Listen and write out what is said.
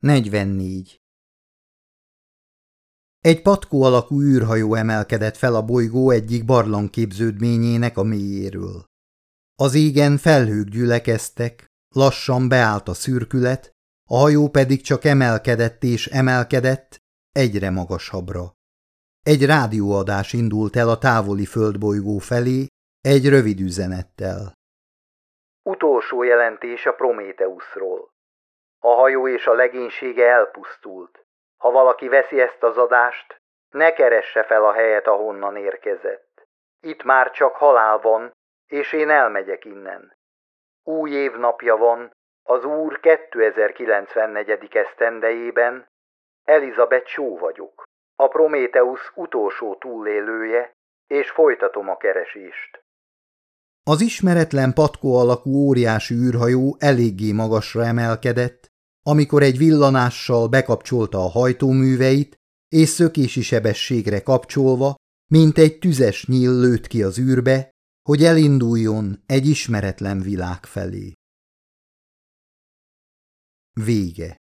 44. Egy patkó alakú űrhajó emelkedett fel a bolygó egyik barlangképződményének a mélyéről. Az égen felhők gyülekeztek, lassan beállt a szürkület, a hajó pedig csak emelkedett és emelkedett, egyre magasabbra. Egy rádióadás indult el a távoli földbolygó felé, egy rövid üzenettel. Utolsó jelentés a Prométeuszról. A hajó és a legénysége elpusztult. Ha valaki veszi ezt az adást, ne keresse fel a helyet, ahonnan érkezett. Itt már csak halál van, és én elmegyek innen. Új évnapja van, az úr 2094. esztendejében, Elizabeth Só vagyok, a Prométeusz utolsó túlélője, és folytatom a keresést. Az ismeretlen patkó alakú óriási űrhajó eléggé magasra emelkedett, amikor egy villanással bekapcsolta a hajtóműveit, és szökési sebességre kapcsolva, mint egy tüzes nyíl lőtt ki az űrbe, hogy elinduljon egy ismeretlen világ felé. Vége